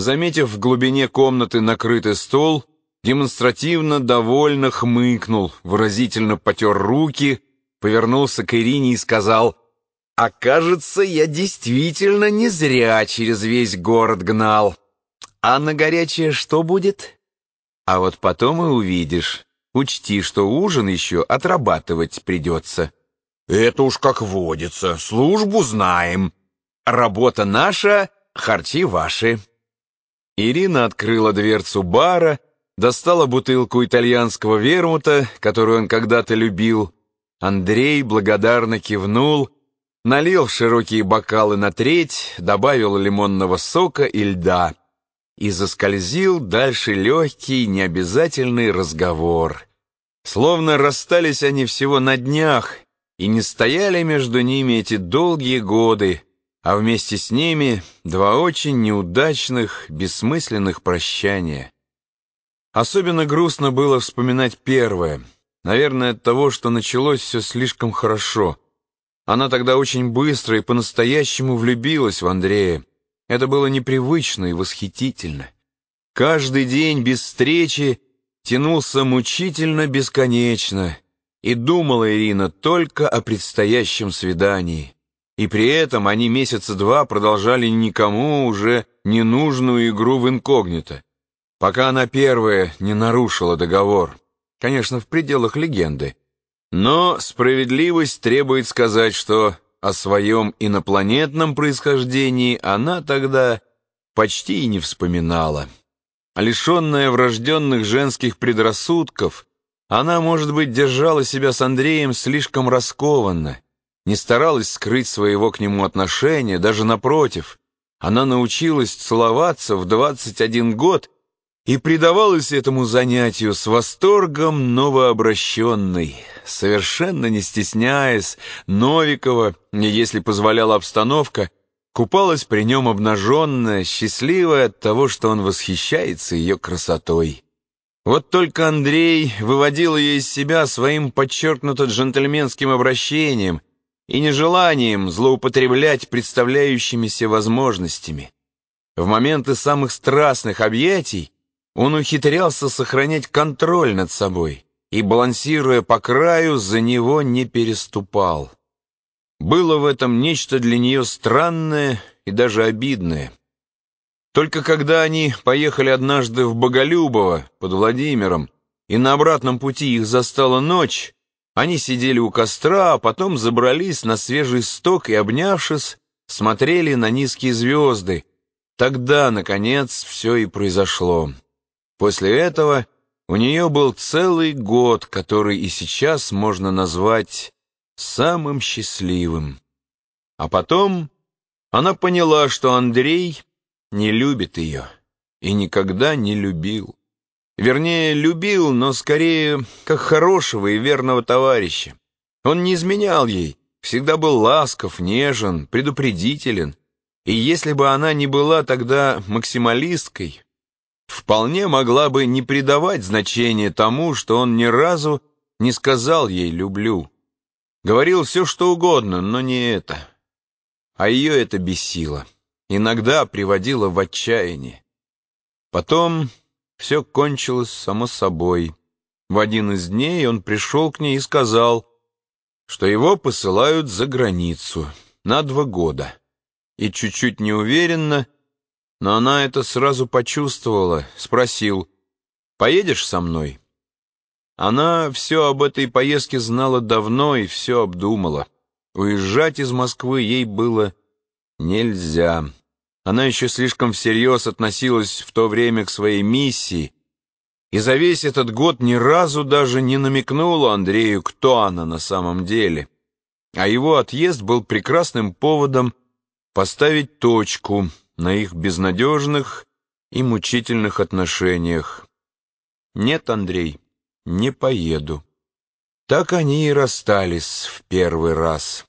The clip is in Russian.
заметив в глубине комнаты накрытый стол, демонстративно довольно хмыкнул, выразительно потер руки, повернулся к Ирине и сказал, «А кажется, я действительно не зря через весь город гнал. А на горячее что будет?» «А вот потом и увидишь. Учти, что ужин еще отрабатывать придется». «Это уж как водится, службу знаем. Работа наша, харчи ваши». Ирина открыла дверцу бара, достала бутылку итальянского вермута, которую он когда-то любил. Андрей благодарно кивнул, налил в широкие бокалы на треть, добавил лимонного сока и льда и заскользил дальше легкий, необязательный разговор. Словно расстались они всего на днях, и не стояли между ними эти долгие годы, а вместе с ними два очень неудачных, бессмысленных прощания. Особенно грустно было вспоминать первое, наверное, от того, что началось все слишком хорошо. Она тогда очень быстро и по-настоящему влюбилась в Андрея. Это было непривычно и восхитительно. Каждый день без встречи тянулся мучительно бесконечно, и думала Ирина только о предстоящем свидании. И при этом они месяца два продолжали никому уже ненужную игру в инкогнито, пока она первая не нарушила договор. Конечно, в пределах легенды. Но справедливость требует сказать, что о своем инопланетном происхождении она тогда почти и не вспоминала. Лишенная врожденных женских предрассудков, она, может быть, держала себя с Андреем слишком раскованно, не старалась скрыть своего к нему отношения, даже напротив. Она научилась целоваться в 21 год и предавалась этому занятию с восторгом новообращенной, совершенно не стесняясь, Новикова, если позволяла обстановка, купалась при нем обнаженная, счастливая от того, что он восхищается ее красотой. Вот только Андрей выводил ее из себя своим подчеркнуто джентльменским обращением — и нежеланием злоупотреблять представляющимися возможностями. В моменты самых страстных объятий он ухитрялся сохранять контроль над собой и, балансируя по краю, за него не переступал. Было в этом нечто для нее странное и даже обидное. Только когда они поехали однажды в Боголюбово под Владимиром, и на обратном пути их застала ночь, они сидели у костра, а потом забрались на свежий сток и, обнявшись, смотрели на низкие звезды. Тогда, наконец, все и произошло. После этого у нее был целый год, который и сейчас можно назвать самым счастливым. А потом она поняла, что Андрей не любит ее и никогда не любил. Вернее, любил, но скорее как хорошего и верного товарища. Он не изменял ей, всегда был ласков, нежен, предупредителен. И если бы она не была тогда максималисткой, вполне могла бы не придавать значения тому, что он ни разу не сказал ей «люблю». Говорил все, что угодно, но не это. А ее это бесило, иногда приводило в отчаяние. Потом все кончилось само собой. В один из дней он пришел к ней и сказал, что его посылают за границу на два года. И чуть-чуть неуверенно, но она это сразу почувствовала, спросил, «Поедешь со мной?» Она все об этой поездке знала давно и все обдумала. Уезжать из Москвы ей было нельзя. Она еще слишком всерьез относилась в то время к своей миссии, и за весь этот год ни разу даже не намекнула Андрею, кто она на самом деле. А его отъезд был прекрасным поводом поставить точку на их безнадежных и мучительных отношениях. «Нет, Андрей, не поеду». Так они и расстались в первый раз.